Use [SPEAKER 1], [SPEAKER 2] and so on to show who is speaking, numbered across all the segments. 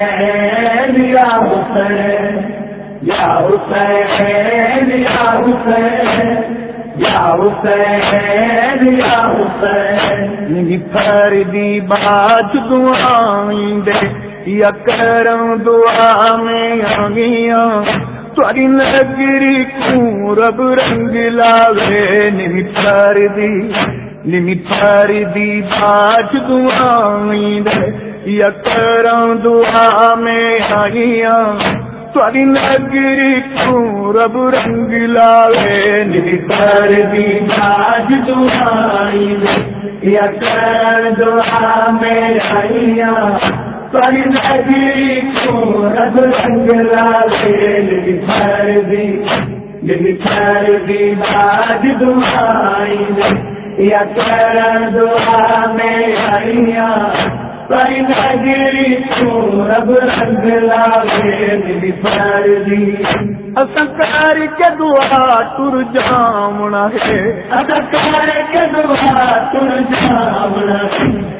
[SPEAKER 1] یا حسین یا حسین یا حسین یا حسین یا حسین۔
[SPEAKER 2] پھر دی بات دعائیں دے یا کرم دعا میں آگیاں تاری نگری کو رب رنگ لاوے۔ نمی پھر دی نمی پھر دی بات دعائیں دے یا دعا میں آگیاں تاری نگری کو رب رنگ لاوے۔ نمی پھر دی
[SPEAKER 1] آج دعائی یا دعا میں آئیا پر نگری کو رب رنگ لالے بھر دی بھر دی آج دعائی یا دعا میں آئیا پر
[SPEAKER 2] کے دعا تر جامنا ہے
[SPEAKER 1] ادکار کے دعا تر جامنا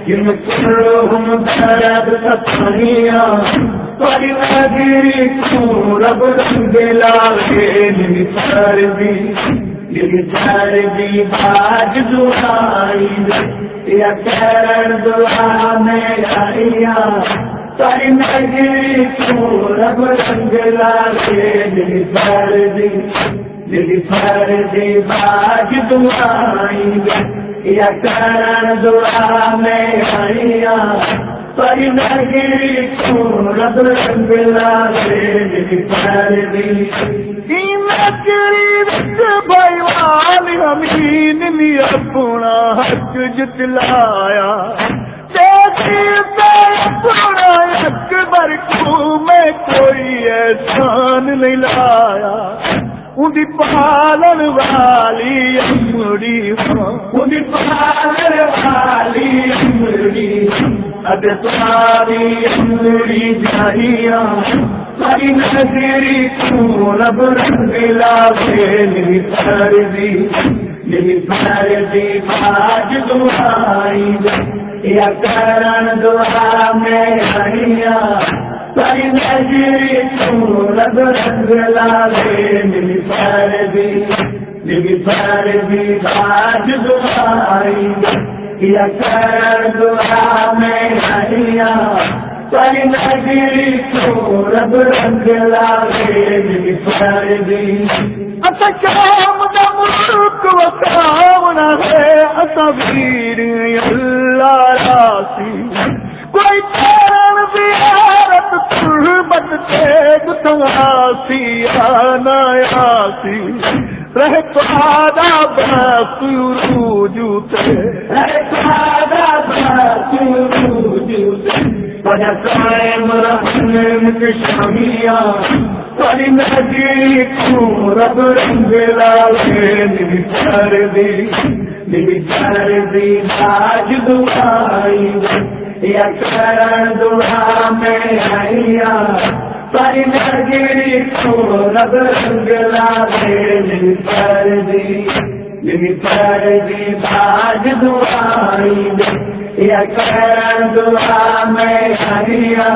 [SPEAKER 1] کن کلهم رب رنگ لاگے نمتر دی باج دعائی یا کرن دعا میں پری نگری کو دی باج یا کرن دعا میں آئیا رب دی
[SPEAKER 2] امین نے اپنا حق جتلایا اپنا حق بر کو میں کوئی احسان نہیں لایا۔ ان کی پالن والی امڑی ہاں۔
[SPEAKER 1] ان پال والی امڑی ہاں۔ اب تمہاری امڑی جائیا پری نگری کو رب رنگ لاگے نمتر دی نمتر دی باج دعائی کرن دعا میں ہریا پری نگری دعائی کرن دعا میں ہریا پری نگری کو رب رنگ لاگے
[SPEAKER 2] کام ہے کوئی چان رہ
[SPEAKER 1] پری کو رب رنگ دی دی دعائی یا دعا میں آئیا پری نگری کو باج دعائی یا دعا میں آئیا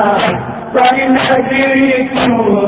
[SPEAKER 1] پر نگری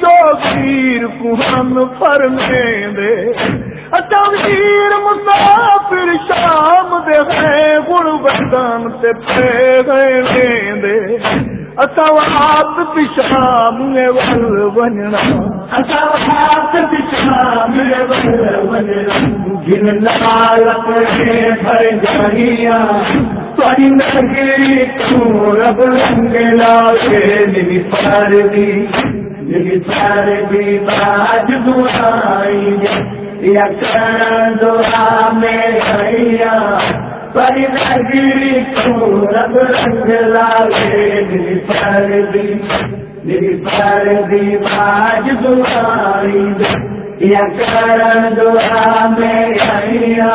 [SPEAKER 2] جو پیر کو ہم دے اچھا فقیر مسافر شام دے گئے غربتان تے پے گئے دے اتوات پشام ول وننا
[SPEAKER 1] اتوات پشام ول جن لالت کے بھر جانیاں تاری نگری تو رب رنگ پار دی۔ پار دی باج دعائی یا کرن دعا بھیا پری نگری تو رب رنگ لاگے نبی پار دی نبی پار دی باج دعائی یا کرن دعا میں بھیا